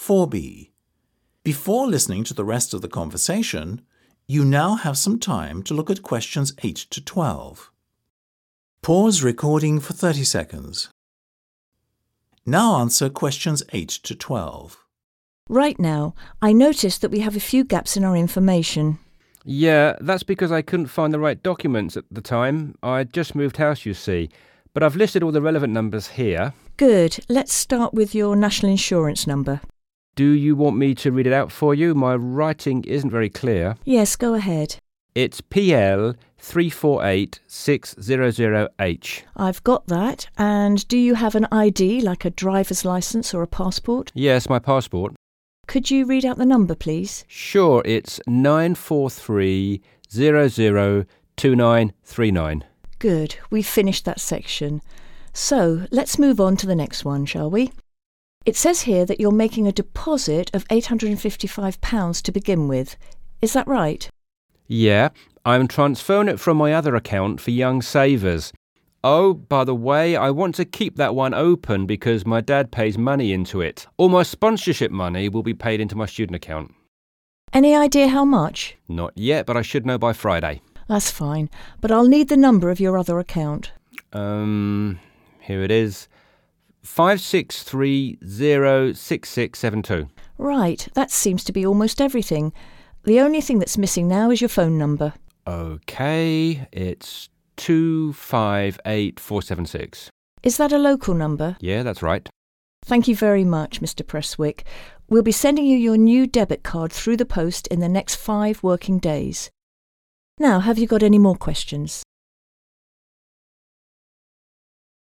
4b. Before listening to the rest of the conversation, you now have some time to look at questions 8 to 12. Pause recording for 30 seconds. Now answer questions 8 to 12. Right now, I notice that we have a few gaps in our information. Yeah, that's because I couldn't find the right documents at the time. I'd just moved house, you see. But I've listed all the relevant numbers here. Good. Let's start with your national insurance number. Do you want me to read it out for you? My writing isn't very clear. Yes, go ahead. It's PL 348600H. I've got that. And do you have an ID, like a driver's license or a passport? Yes, my passport. Could you read out the number, please? Sure, it's 943002939. Good. We've finished that section. So let's move on to the next one, shall we? It says here that you're making a deposit of £855 to begin with. Is that right? Yeah, I'm transferring it from my other account for Young Savers. Oh, by the way, I want to keep that one open because my dad pays money into it. All my sponsorship money will be paid into my student account. Any idea how much? Not yet, but I should know by Friday. That's fine, but I'll need the number of your other account. Um, here it is. 563006672. Right, that seems to be almost everything. The only thing that's missing now is your phone number. Okay, it's 258476. Is that a local number? Yeah, that's right. Thank you very much, Mr. Presswick. We'll be sending you your new debit card through the post in the next five working days. Now, have you got any more questions?